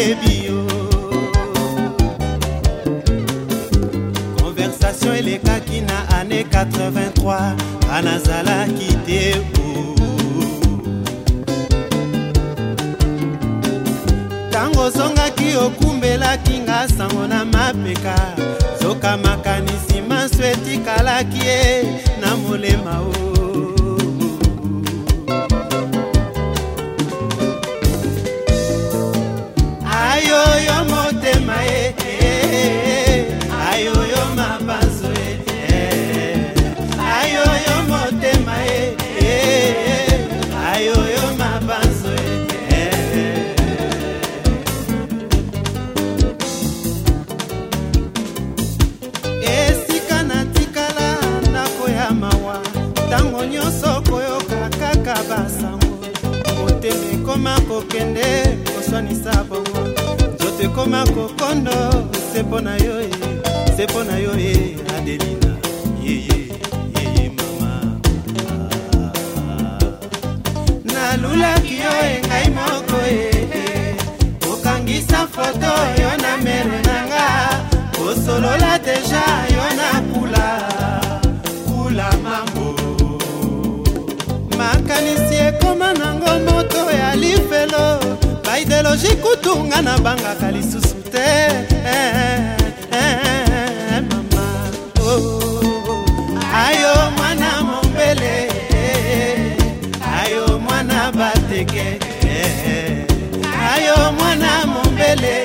nayebi yo konversation elekaki na ane 83 nga nazalaki te o ntango ozongaki okumbelaki nga sango na mapeka zoka makanisi maso etikalaki ye na molema o kokende koswanisa bango nzoto ekoma kokondo se mpo na yo ye se mpo na yo e, ye adelina yeye yeye mama nalulaki yo engai moko ye e, okangisa foto ye sergi kutunga nabangaka lisusu te mama oh. ayo mwana mombele ayo mwana bateke ayo mwana mombele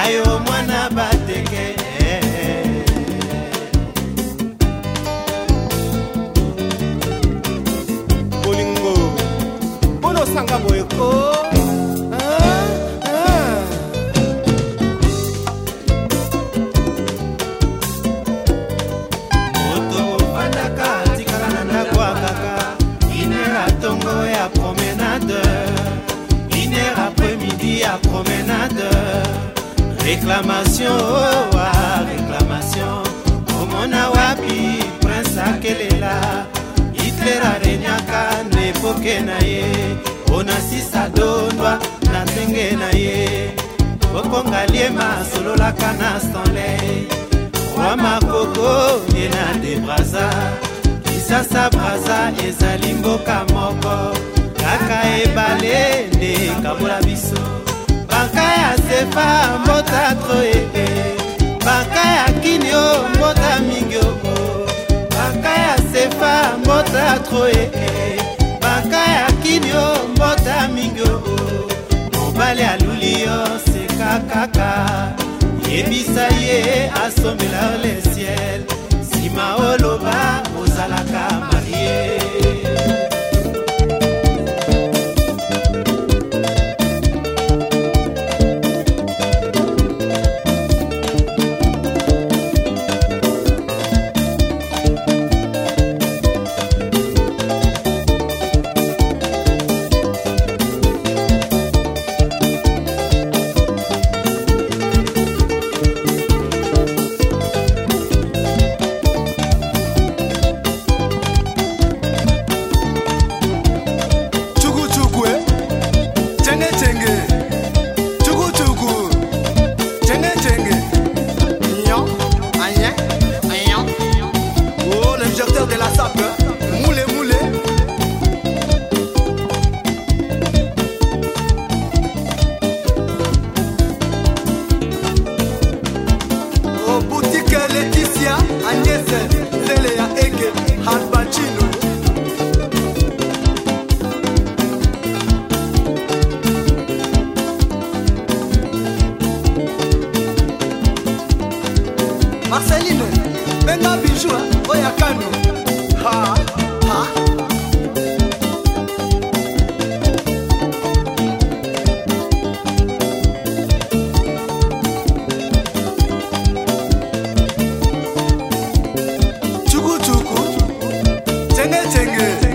ayo mwana ba réclamation owa oh, ah, réclamation omona wapi prince akelela hitler arenyaka na epoke na ye onasisa dondwa na ndenge na ye bokonga liema asololaka na stanley roi makoko ye na debraza kisasa braza ezali mboka moko kaka ebale nde ekabola biso ya sefa mbota troyebe baka ya kini o mbota mingi oko baka ya sefa mbota troyee baka ya kini o mbota mingi oko mobali aluli yo seka kaka yebisa ye asombela le ciel nsima oloba ozalaka marie Tengi.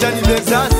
de aniversário